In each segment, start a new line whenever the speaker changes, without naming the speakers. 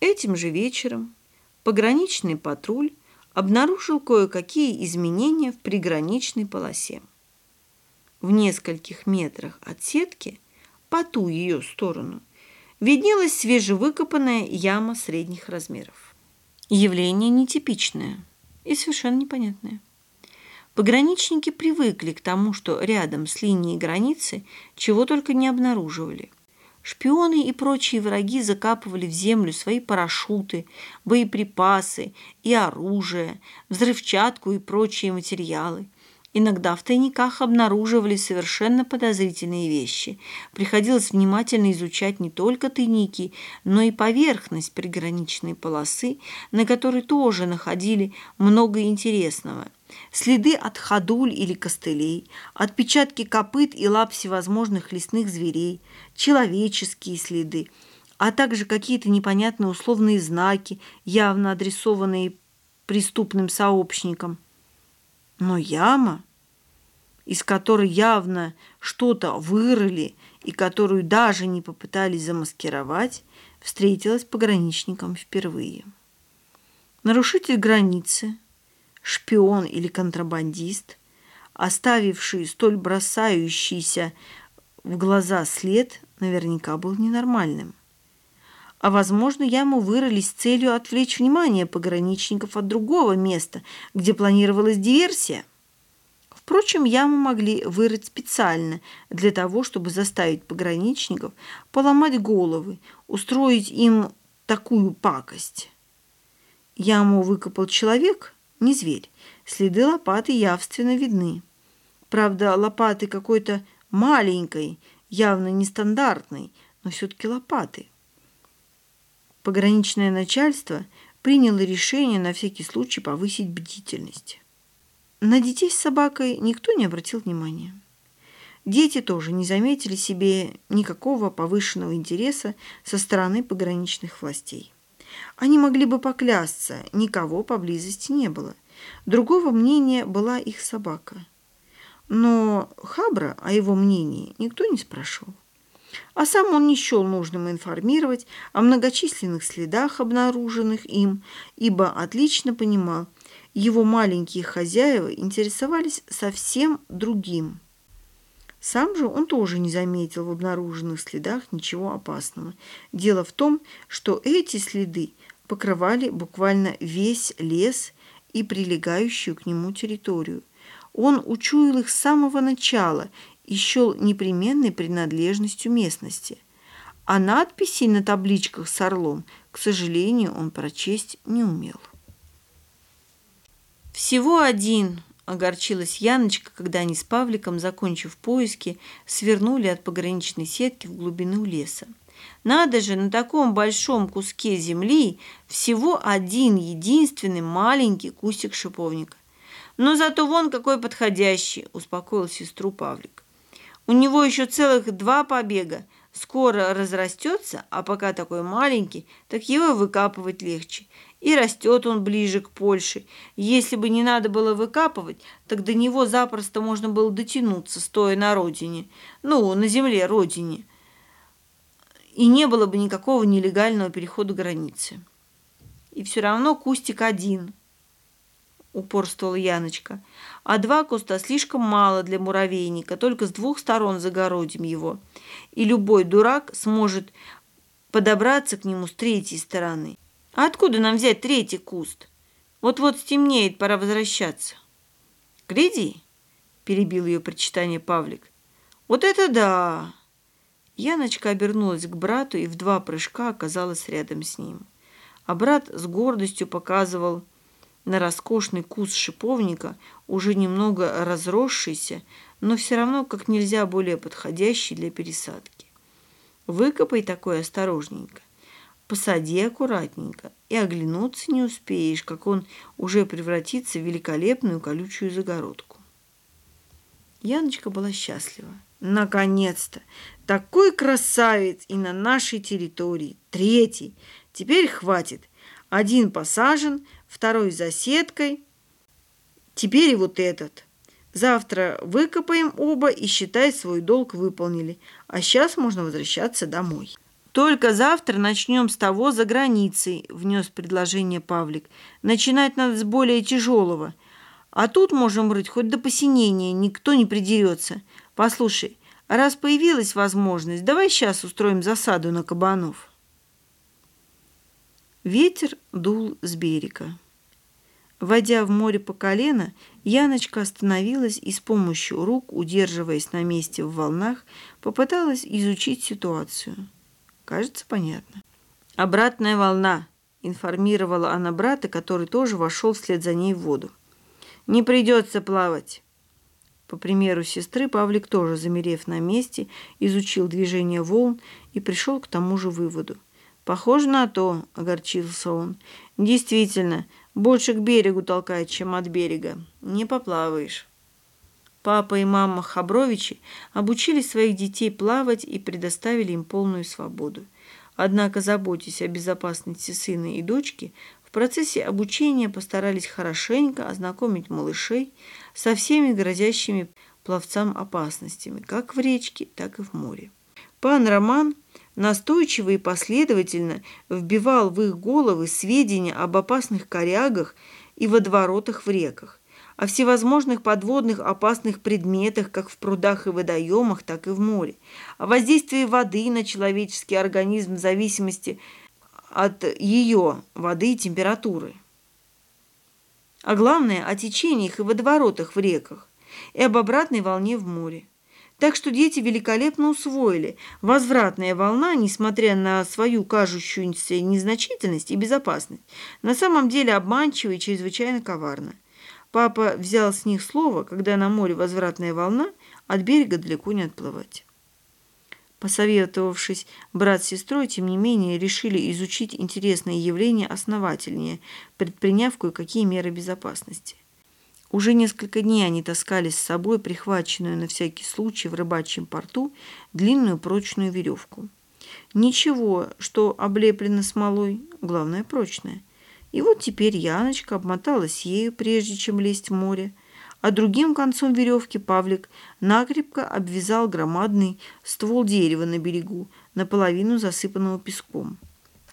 Этим же вечером пограничный патруль обнаружил кое-какие изменения в приграничной полосе. В нескольких метрах от сетки, по ту ее сторону, виднелась свежевыкопанная яма средних размеров. Явление нетипичное и совершенно непонятное. Пограничники привыкли к тому, что рядом с линией границы чего только не обнаруживали. Шпионы и прочие враги закапывали в землю свои парашюты, боеприпасы и оружие, взрывчатку и прочие материалы. Иногда в тайниках обнаруживали совершенно подозрительные вещи. Приходилось внимательно изучать не только тайники, но и поверхность приграничной полосы, на которой тоже находили много интересного – Следы от ходуль или костылей, отпечатки копыт и лап всевозможных лесных зверей, человеческие следы, а также какие-то непонятные условные знаки, явно адресованные преступным сообщникам. Но яма, из которой явно что-то вырыли и которую даже не попытались замаскировать, встретилась пограничникам впервые. Нарушитель границы – шпион или контрабандист, оставивший столь бросающийся в глаза след, наверняка был ненормальным. А, возможно, яму вырыли с целью отвлечь внимание пограничников от другого места, где планировалась диверсия. Впрочем, яму могли вырыть специально для того, чтобы заставить пограничников поломать головы, устроить им такую пакость. Яму выкопал человек – не зверь. Следы лопаты явственно видны. Правда, лопаты какой-то маленькой, явно нестандартной, но все-таки лопаты. Пограничное начальство приняло решение на всякий случай повысить бдительность. На детей с собакой никто не обратил внимания. Дети тоже не заметили себе никакого повышенного интереса со стороны пограничных властей. Они могли бы поклясться, никого поблизости не было. Другого мнения была их собака. Но Хабра о его мнении никто не спрашивал. А сам он не счел нужным информировать о многочисленных следах, обнаруженных им, ибо отлично понимал, его маленькие хозяева интересовались совсем другим – сам же он тоже не заметил в обнаруженных следах ничего опасного. Дело в том, что эти следы покрывали буквально весь лес и прилегающую к нему территорию. Он учуял их с самого начала и счел непременной принадлежностью местности. А надписей на табличках с орлом, к сожалению, он прочесть не умел. Всего один Огорчилась Яночка, когда они с Павликом, закончив поиски, свернули от пограничной сетки в глубину леса. Надо же, на таком большом куске земли всего один единственный маленький кустик шиповника. Но зато вон какой подходящий, успокоил сестру Павлик. У него еще целых два побега. Скоро разрастется, а пока такой маленький, так его выкапывать легче. И растет он ближе к Польше. Если бы не надо было выкапывать, так до него запросто можно было дотянуться, стоя на родине. Ну, на земле родине. И не было бы никакого нелегального перехода границы. И все равно кустик один, упорствовала Яночка. А два куста слишком мало для муравейника, только с двух сторон загородим его. И любой дурак сможет подобраться к нему с третьей стороны. А откуда нам взять третий куст? Вот-вот стемнеет, пора возвращаться. Гляди, перебил ее прочитание Павлик. Вот это да! Яночка обернулась к брату и в два прыжка оказалась рядом с ним. А брат с гордостью показывал на роскошный куст шиповника, уже немного разросшийся, но все равно как нельзя более подходящий для пересадки. Выкопай такой осторожненько. Посади аккуратненько, и оглянуться не успеешь, как он уже превратится в великолепную колючую загородку. Яночка была счастлива. Наконец-то! Такой красавец и на нашей территории. Третий. Теперь хватит. Один посажен, второй за сеткой. Теперь и вот этот. Завтра выкопаем оба и считай свой долг выполнили. А сейчас можно возвращаться домой. «Только завтра начнем с того за границей», – внес предложение Павлик. «Начинать надо с более тяжелого. А тут можем врыть хоть до посинения, никто не придерется. Послушай, раз появилась возможность, давай сейчас устроим засаду на кабанов». Ветер дул с берега. Войдя в море по колено, Яночка остановилась и с помощью рук, удерживаясь на месте в волнах, попыталась изучить ситуацию. Кажется, понятно. «Обратная волна», – информировала она брата, который тоже вошел вслед за ней в воду. «Не придется плавать». По примеру сестры, Павлик тоже, замерев на месте, изучил движение волн и пришел к тому же выводу. «Похоже на то», – огорчился он. «Действительно, больше к берегу толкает, чем от берега. Не поплаваешь». Папа и мама Хабровичи обучили своих детей плавать и предоставили им полную свободу. Однако, заботясь о безопасности сына и дочки, в процессе обучения постарались хорошенько ознакомить малышей со всеми грозящими пловцам опасностями, как в речке, так и в море. Пан Роман настойчиво и последовательно вбивал в их головы сведения об опасных корягах и водоворотах в реках, о всевозможных подводных опасных предметах как в прудах и водоемах, так и в море, о воздействии воды на человеческий организм в зависимости от ее воды и температуры. А главное, о течениях и водоворотах в реках и об обратной волне в море. Так что дети великолепно усвоили. Возвратная волна, несмотря на свою кажущуюся незначительность и безопасность, на самом деле обманчива и чрезвычайно коварна. Папа взял с них слово, когда на море возвратная волна, от берега далеко не отплывать. Посоветовавшись, брат с сестрой, тем не менее, решили изучить интересное явление основательнее, предприняв кое-какие меры безопасности. Уже несколько дней они таскали с собой прихваченную на всякий случай в рыбачьем порту длинную прочную веревку. Ничего, что облеплено смолой, главное прочное. И вот теперь Яночка обмоталась ею, прежде чем лезть в море, а другим концом веревки Павлик накрепко обвязал громадный ствол дерева на берегу, наполовину засыпанного песком.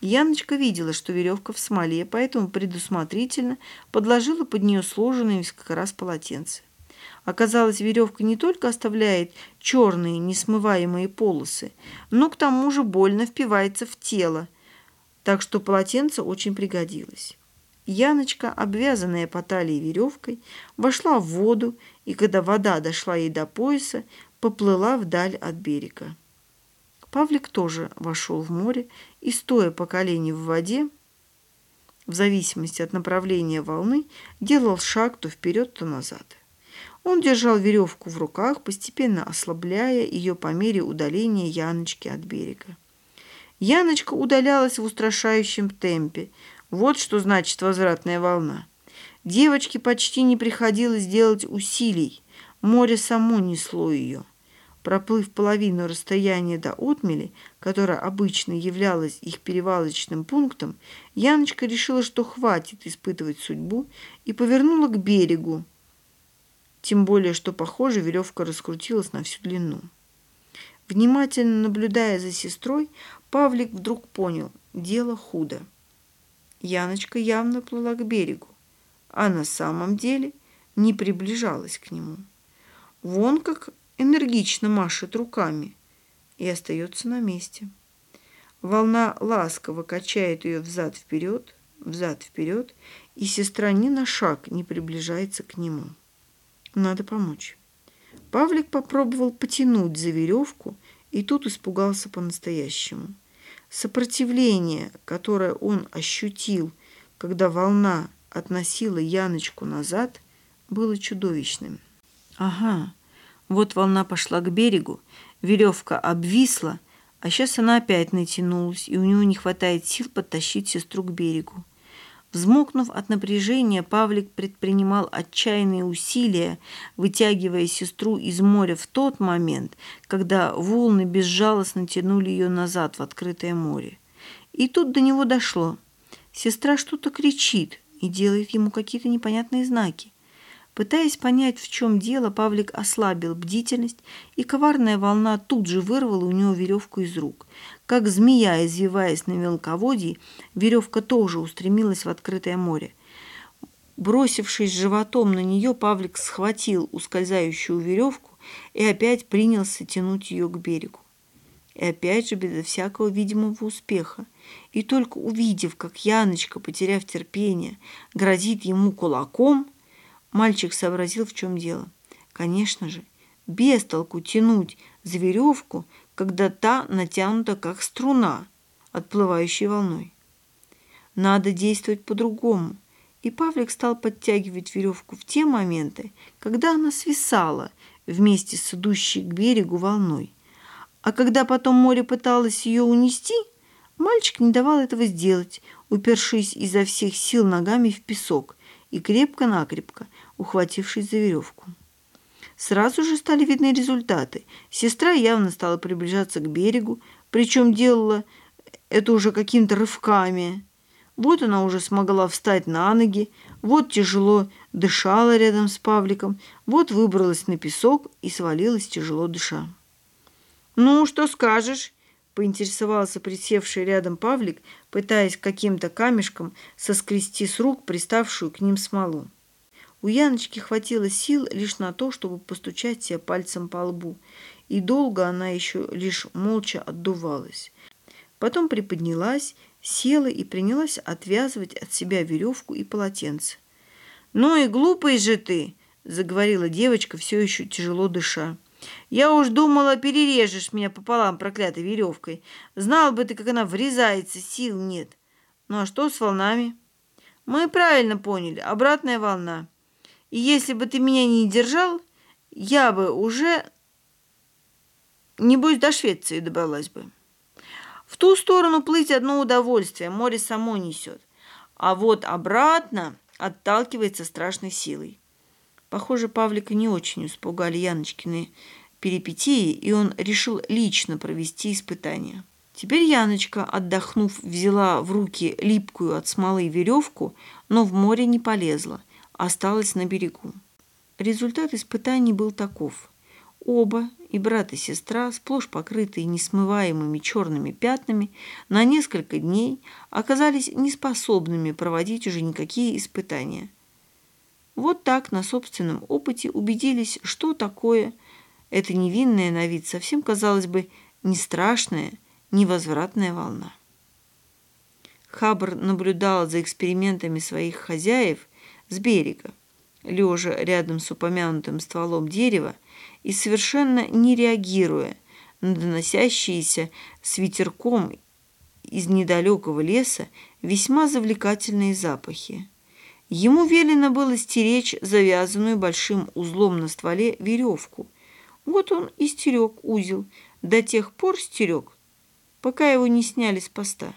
Яночка видела, что веревка в смоле, поэтому предусмотрительно подложила под нее сложенные несколько раз полотенце. Оказалось, веревка не только оставляет черные несмываемые полосы, но к тому же больно впивается в тело, так что полотенце очень пригодилось. Яночка, обвязанная по талии веревкой, вошла в воду, и когда вода дошла ей до пояса, поплыла вдаль от берега. Павлик тоже вошел в море и, стоя по колени в воде, в зависимости от направления волны, делал шаг то вперед, то назад. Он держал веревку в руках, постепенно ослабляя ее по мере удаления Яночки от берега. Яночка удалялась в устрашающем темпе. Вот что значит возвратная волна. Девочке почти не приходилось делать усилий. Море само несло ее. Проплыв половину расстояния до отмели, которая обычно являлась их перевалочным пунктом, Яночка решила, что хватит испытывать судьбу, и повернула к берегу. Тем более, что, похоже, веревка раскрутилась на всю длину. Внимательно наблюдая за сестрой, Павлик вдруг понял – дело худо. Яночка явно плыла к берегу, а на самом деле не приближалась к нему. Вон как энергично машет руками и остается на месте. Волна ласково качает ее взад-вперед, взад-вперед, и сестра ни на шаг не приближается к нему. Надо помочь. Павлик попробовал потянуть за веревку, и тут испугался по-настоящему. Сопротивление, которое он ощутил, когда волна относила Яночку назад, было чудовищным. Ага, вот волна пошла к берегу, веревка обвисла, а сейчас она опять натянулась, и у него не хватает сил подтащить сестру к берегу. Взмокнув от напряжения, Павлик предпринимал отчаянные усилия, вытягивая сестру из моря в тот момент, когда волны безжалостно тянули ее назад в открытое море. И тут до него дошло. Сестра что-то кричит и делает ему какие-то непонятные знаки. Пытаясь понять, в чем дело, Павлик ослабил бдительность, и коварная волна тут же вырвала у него веревку из рук. Как змея, извиваясь на мелководье, веревка тоже устремилась в открытое море. Бросившись животом на нее, Павлик схватил ускользающую веревку и опять принялся тянуть ее к берегу. И опять же безо всякого видимого успеха. И только увидев, как Яночка, потеряв терпение, грозит ему кулаком, Мальчик сообразил, в чем дело. Конечно же, без толку тянуть за веревку, когда та натянута, как струна, отплывающей волной. Надо действовать по-другому. И Павлик стал подтягивать веревку в те моменты, когда она свисала вместе с идущей к берегу волной. А когда потом море пыталось ее унести, мальчик не давал этого сделать, упершись изо всех сил ногами в песок и крепко-накрепко ухватившись за веревку. Сразу же стали видны результаты. Сестра явно стала приближаться к берегу, причем делала это уже какими-то рывками. Вот она уже смогла встать на ноги, вот тяжело дышала рядом с Павликом, вот выбралась на песок и свалилась тяжело дыша. «Ну, что скажешь?» – поинтересовался присевший рядом Павлик, пытаясь каким-то камешком соскрести с рук приставшую к ним смолу. У Яночки хватило сил лишь на то, чтобы постучать себе пальцем по лбу, и долго она еще лишь молча отдувалась. Потом приподнялась, села и принялась отвязывать от себя веревку и полотенце. «Ну и глупый же ты!» – заговорила девочка, все еще тяжело дыша. «Я уж думала, перережешь меня пополам проклятой веревкой. Знал бы ты, как она врезается, сил нет. Ну а что с волнами?» «Мы правильно поняли. Обратная волна». Если бы ты меня не держал, я бы уже, небось, до Швеции добралась бы. В ту сторону плыть одно удовольствие, море само несет. А вот обратно отталкивается страшной силой. Похоже, Павлика не очень испугали Яночкины перипетии, и он решил лично провести испытание. Теперь Яночка, отдохнув, взяла в руки липкую от смолы веревку, но в море не полезла – осталась на берегу. Результат испытаний был таков. Оба, и брат, и сестра, сплошь покрытые несмываемыми черными пятнами, на несколько дней оказались неспособными проводить уже никакие испытания. Вот так на собственном опыте убедились, что такое эта невинная на вид совсем, казалось бы, не страшная, невозвратная волна. Хабр наблюдал за экспериментами своих хозяев – с берега, лежа рядом с упомянутым стволом дерева и совершенно не реагируя на доносящиеся с ветерком из недалекого леса весьма завлекательные запахи. Ему велено было стеречь завязанную большим узлом на стволе веревку. Вот он и стерег узел, до тех пор стерег, пока его не сняли с поста.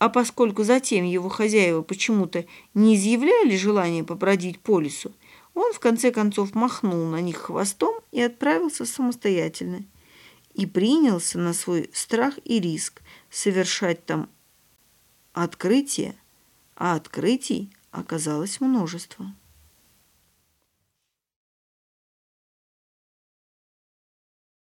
А поскольку затем его хозяева почему-то не изъявляли желания побродить по лесу, он в конце концов махнул на них хвостом и отправился самостоятельно. И принялся на свой страх и риск совершать там открытие, а открытий оказалось множество.